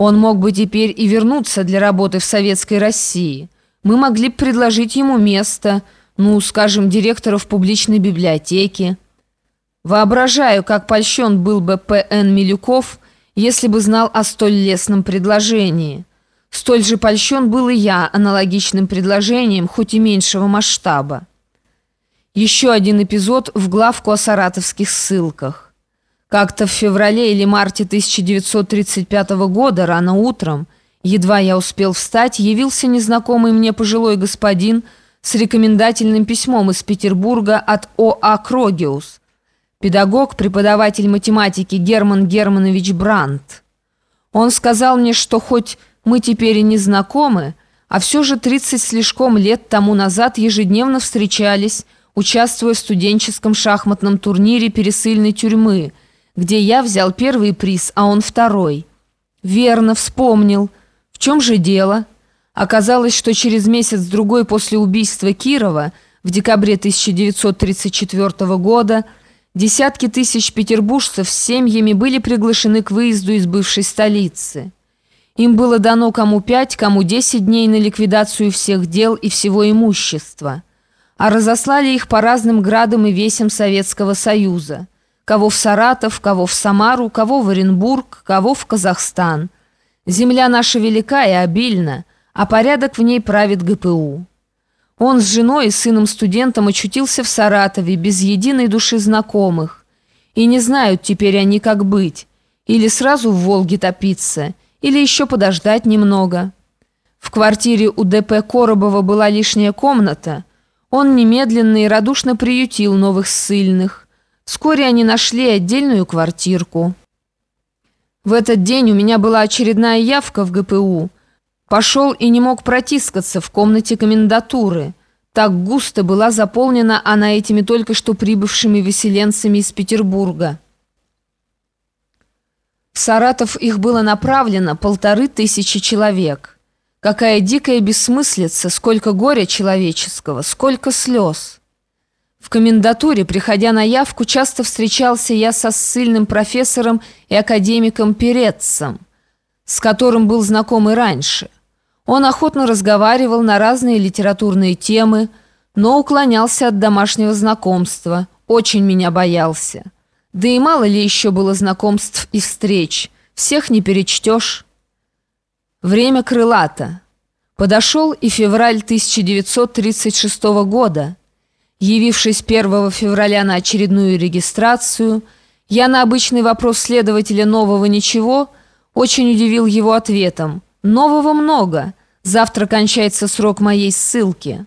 Он мог бы теперь и вернуться для работы в Советской России. Мы могли бы предложить ему место, ну, скажем, директора в публичной библиотеке. Воображаю, как польщен был бы П.Н. Милюков, если бы знал о столь лестном предложении. Столь же польщен был и я аналогичным предложением, хоть и меньшего масштаба. Еще один эпизод в главку о саратовских ссылках. Как-то в феврале или марте 1935 года, рано утром, едва я успел встать, явился незнакомый мне пожилой господин с рекомендательным письмом из Петербурга от О.А. Крогиус, педагог, преподаватель математики Герман Германович Брандт. Он сказал мне, что хоть мы теперь и не знакомы, а все же 30 слишком лет тому назад ежедневно встречались, участвуя в студенческом шахматном турнире пересыльной тюрьмы, где я взял первый приз, а он второй. Верно, вспомнил. В чем же дело? Оказалось, что через месяц-другой после убийства Кирова, в декабре 1934 года, десятки тысяч петербуржцев с семьями были приглашены к выезду из бывшей столицы. Им было дано кому пять, кому десять дней на ликвидацию всех дел и всего имущества. А разослали их по разным градам и весям Советского Союза. Кого в Саратов, кого в Самару, кого в Оренбург, кого в Казахстан. Земля наша велика и обильна, а порядок в ней правит ГПУ. Он с женой и сыном-студентом очутился в Саратове без единой души знакомых. И не знают теперь они, как быть. Или сразу в Волге топиться – или еще подождать немного. В квартире у ДП Коробова была лишняя комната. Он немедленно и радушно приютил новых ссыльных. Вскоре они нашли отдельную квартирку. В этот день у меня была очередная явка в ГПУ. Пошел и не мог протискаться в комнате комендатуры. Так густо была заполнена она этими только что прибывшими выселенцами из Петербурга. В Саратов их было направлено полторы тысячи человек. Какая дикая бессмыслица, сколько горя человеческого, сколько слез. В комендатуре, приходя на явку, часто встречался я со ссыльным профессором и академиком Переццем, с которым был знаком и раньше. Он охотно разговаривал на разные литературные темы, но уклонялся от домашнего знакомства, очень меня боялся. Да и мало ли еще было знакомств и встреч. Всех не перечтешь. Время крылато. Подошел и февраль 1936 года. Явившись 1 февраля на очередную регистрацию, я на обычный вопрос следователя нового ничего очень удивил его ответом. Нового много. Завтра кончается срок моей ссылки.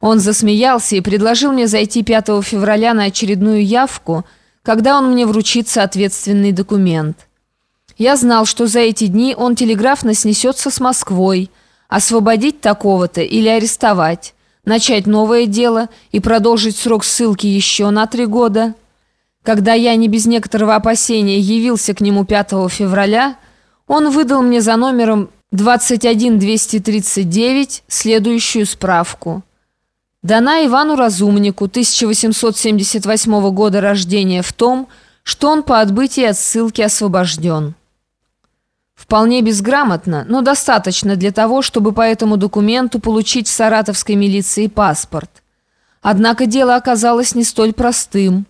Он засмеялся и предложил мне зайти 5 февраля на очередную явку – когда он мне вручит соответственный документ. Я знал, что за эти дни он телеграфно снесется с Москвой, освободить такого-то или арестовать, начать новое дело и продолжить срок ссылки еще на три года. Когда я не без некоторого опасения явился к нему 5 февраля, он выдал мне за номером 21239 следующую справку – дана Ивану Разумнику 1878 года рождения в том, что он по отбытии от ссылки освобожден. Вполне безграмотно, но достаточно для того, чтобы по этому документу получить в саратовской милиции паспорт. Однако дело оказалось не столь простым.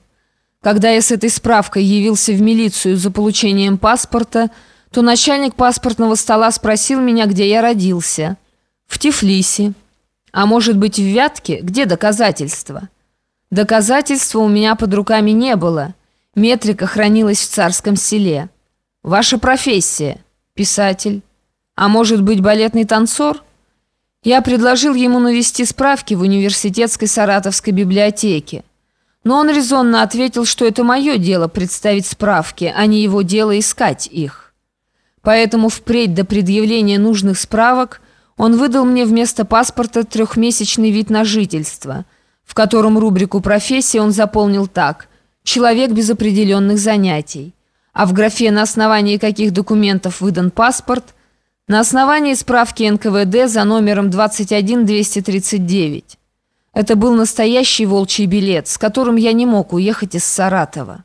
Когда я с этой справкой явился в милицию за получением паспорта, то начальник паспортного стола спросил меня, где я родился. В Тифлисе. А может быть, в Вятке? Где доказательства? Доказательства у меня под руками не было. Метрика хранилась в царском селе. Ваша профессия? Писатель. А может быть, балетный танцор? Я предложил ему навести справки в университетской саратовской библиотеке. Но он резонно ответил, что это мое дело представить справки, а не его дело искать их. Поэтому впредь до предъявления нужных справок – он выдал мне вместо паспорта трехмесячный вид на жительство, в котором рубрику «Профессия» он заполнил так «Человек без определенных занятий», а в графе «На основании каких документов выдан паспорт» на основании справки НКВД за номером 21239. Это был настоящий волчий билет, с которым я не мог уехать из Саратова.